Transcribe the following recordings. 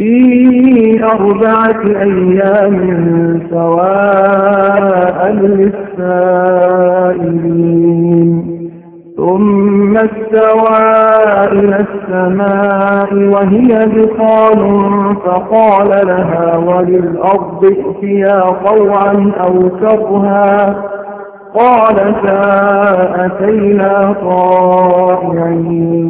في أربعة أيام سواء للسائلين. ثم استوى إلى السماء وهي بقال فقال لها وللأرض ائتيا طوعا أو كرها. قالتا أتينا طائعين.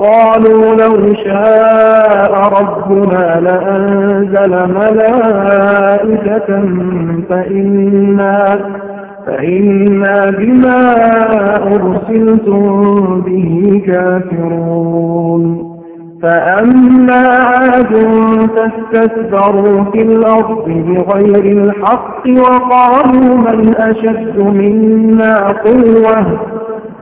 قالوا لو شاء ربنا لأنزل ملائكة فإنا, فإنا بما أرسلتم به كافرون. فأما عاد فاستكبروا في الأرض بغير الحق وقالوا من أشد منا قوة.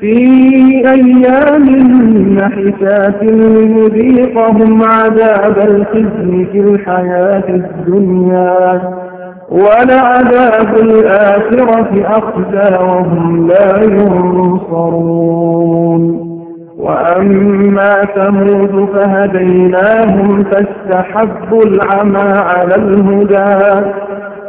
في أيام نحسات لنذيقهم عذاب الخزي في الحياة الدنيا ولعذاب الآخرة أخزى وهم لا ينصرون. وأما ثمود فهديناهم فاستحبوا العمى على الهدى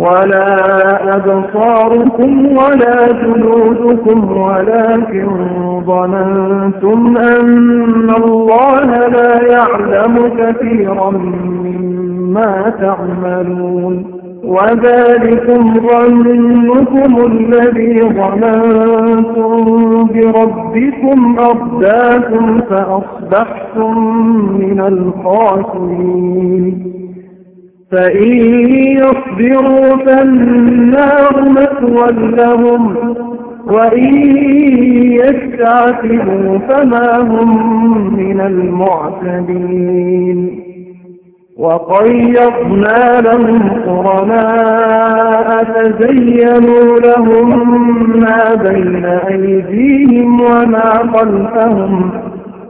ولا أبصاركم ولا جلودكم ولكن ظننتم أن الله لا يعلم كثيرا مما تعملون. وذلكم ظنكم الذي ظننتم بربكم أرداكم فأصبحتم من الخاسرين. فإن يصبروا فالنار مثوى لهم وإن يستعتبوا فما هم من المعتدين. وقيضنا لهم قرناء فزينوا لهم ما بين أيديهم وما خلفهم.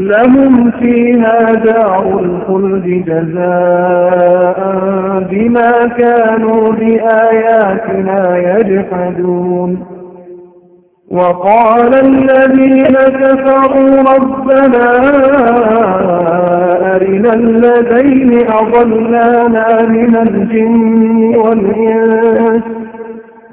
لهم فيها دار الخلد جزاء بما كانوا بآياتنا يجحدون. وقال الذين كفروا ربنا أرنا الذين أضلانا من الجن والإنس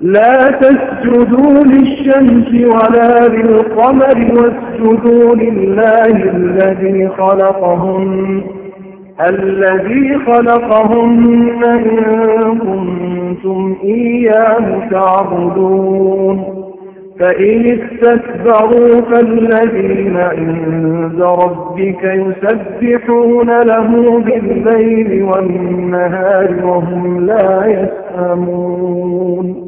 لا تسجدوا للشمس ولا للقمر واسجدوا لله الذي خلقهن الذي خلقهن إن كنتم إياه تعبدون. فإن استكبروا فالذين عند ربك يسبحون له بالليل والنهار وهم لا يسأمون.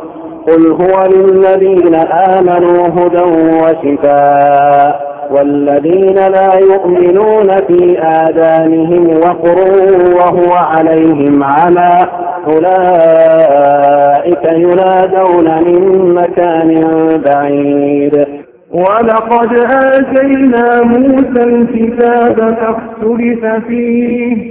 قل هو للذين آمنوا هدى وشفاء والذين لا يؤمنون في آذانهم وقر وهو عليهم عمى أولئك ينادون من مكان بعيد. ولقد آتينا موسى الكتاب فاختلف فيه.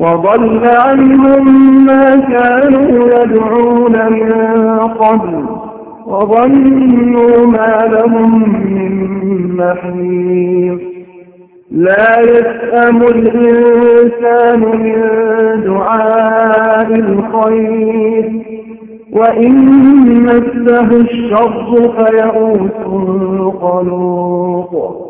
وضل عنهم ما كانوا يدعون من قبل وظنوا ما لهم من محيط. لا يسأم الإنسان من دعاء الخير وإن مسه الشر فيئوس قنوط